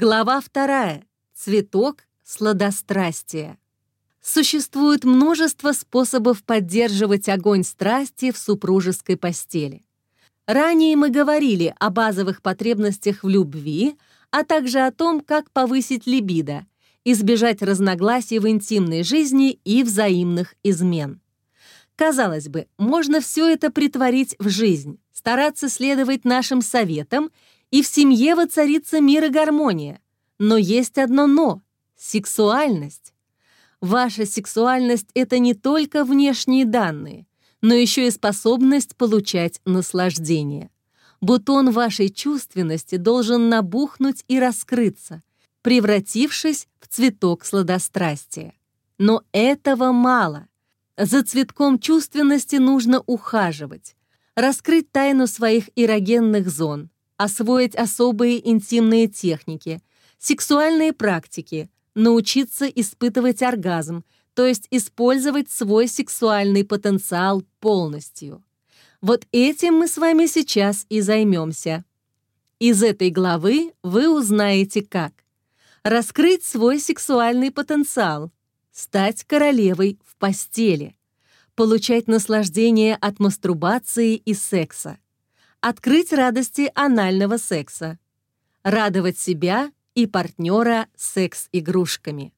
Глава вторая. Цветок сладострастия. Существует множество способов поддерживать огонь страсти в супружеской постели. Ранее мы говорили о базовых потребностях в любви, а также о том, как повысить либидо, избежать разногласий в интимной жизни и взаимных измен. Казалось бы, можно все это притворить в жизнь, стараться следовать нашим советам, и в семье воцарится мир и гармония. Но есть одно «но» — сексуальность. Ваша сексуальность — это не только внешние данные, но еще и способность получать наслаждение. Бутон вашей чувственности должен набухнуть и раскрыться, превратившись в цветок сладострастия. Но этого мало. За цветком чувственности нужно ухаживать, раскрыть тайну своих эрогенных зон, освоить особые интимные техники, сексуальные практики, научиться испытывать оргазм, то есть использовать свой сексуальный потенциал полностью. Вот этим мы с вами сейчас и займемся. Из этой главы вы узнаете как. Раскрыть свой сексуальный потенциал, стать королевой в постели, получать наслаждение от мастурбации и секса, открыть радости анального секса, радовать себя и партнера секс-игрушками.